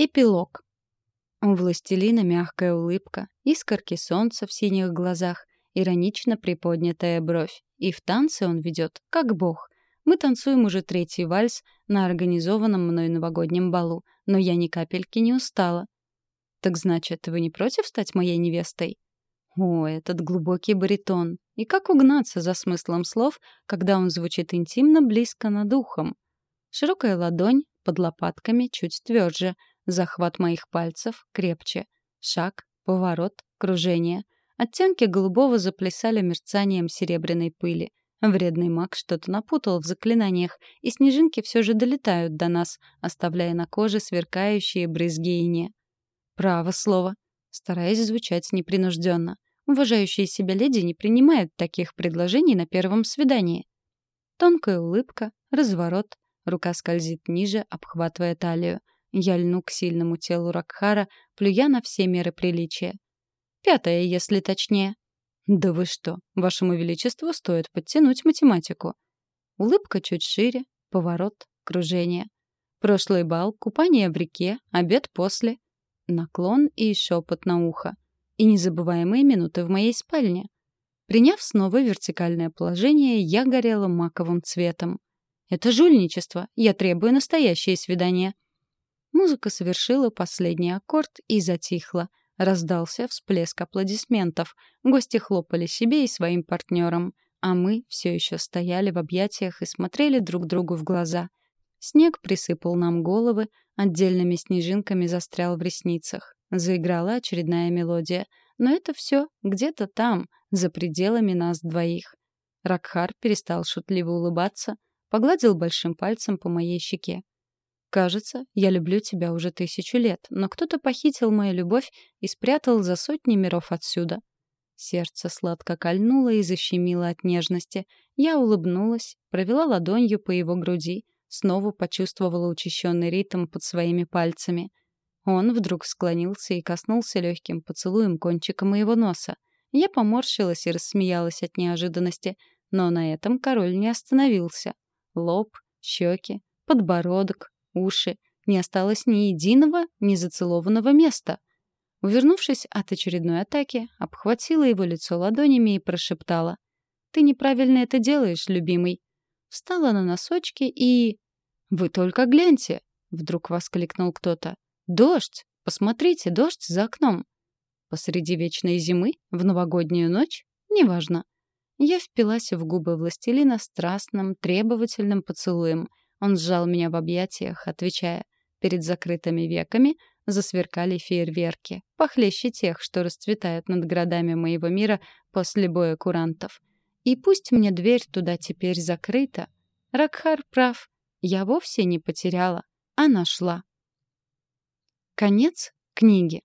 Эпилог. У властелина мягкая улыбка, искорки солнца в синих глазах, иронично приподнятая бровь. И в танце он ведет, как бог. Мы танцуем уже третий вальс на организованном мной новогоднем балу, но я ни капельки не устала. «Так значит, вы не против стать моей невестой?» О, этот глубокий баритон. И как угнаться за смыслом слов, когда он звучит интимно близко над ухом? Широкая ладонь под лопатками чуть тверже — Захват моих пальцев крепче. Шаг, поворот, кружение. Оттенки голубого заплясали мерцанием серебряной пыли. Вредный маг что-то напутал в заклинаниях, и снежинки все же долетают до нас, оставляя на коже сверкающие брызги ине. Право слово. Стараясь звучать непринужденно. Уважающие себя леди не принимают таких предложений на первом свидании. Тонкая улыбка, разворот, рука скользит ниже, обхватывая талию. Я льну к сильному телу Ракхара, плюя на все меры приличия. Пятое, если точнее. Да вы что, вашему величеству стоит подтянуть математику. Улыбка чуть шире, поворот, кружение. Прошлый бал, купание в реке, обед после. Наклон и шепот на ухо. И незабываемые минуты в моей спальне. Приняв снова вертикальное положение, я горела маковым цветом. Это жульничество. Я требую настоящее свидание. Музыка совершила последний аккорд и затихла. Раздался всплеск аплодисментов. Гости хлопали себе и своим партнерам. А мы все еще стояли в объятиях и смотрели друг другу в глаза. Снег присыпал нам головы, отдельными снежинками застрял в ресницах. Заиграла очередная мелодия. Но это все где-то там, за пределами нас двоих. Ракхар перестал шутливо улыбаться, погладил большим пальцем по моей щеке. Кажется, я люблю тебя уже тысячу лет, но кто-то похитил мою любовь и спрятал за сотни миров отсюда. Сердце сладко кольнуло и защемило от нежности. Я улыбнулась, провела ладонью по его груди, снова почувствовала учащенный ритм под своими пальцами. Он вдруг склонился и коснулся легким поцелуем кончика моего носа. Я поморщилась и рассмеялась от неожиданности, но на этом король не остановился. Лоб, щеки, подбородок, уши. Не осталось ни единого, ни зацелованного места. Увернувшись от очередной атаки, обхватила его лицо ладонями и прошептала. «Ты неправильно это делаешь, любимый». Встала на носочки и... «Вы только гляньте!» — вдруг воскликнул кто-то. «Дождь! Посмотрите, дождь за окном!» Посреди вечной зимы? В новогоднюю ночь? Неважно. Я впилась в губы властелина страстным, требовательным поцелуем, он сжал меня в объятиях, отвечая. Перед закрытыми веками засверкали фейерверки, похлеще тех, что расцветают над городами моего мира после боя курантов. И пусть мне дверь туда теперь закрыта, Ракхар прав, я вовсе не потеряла, а нашла. Конец книги.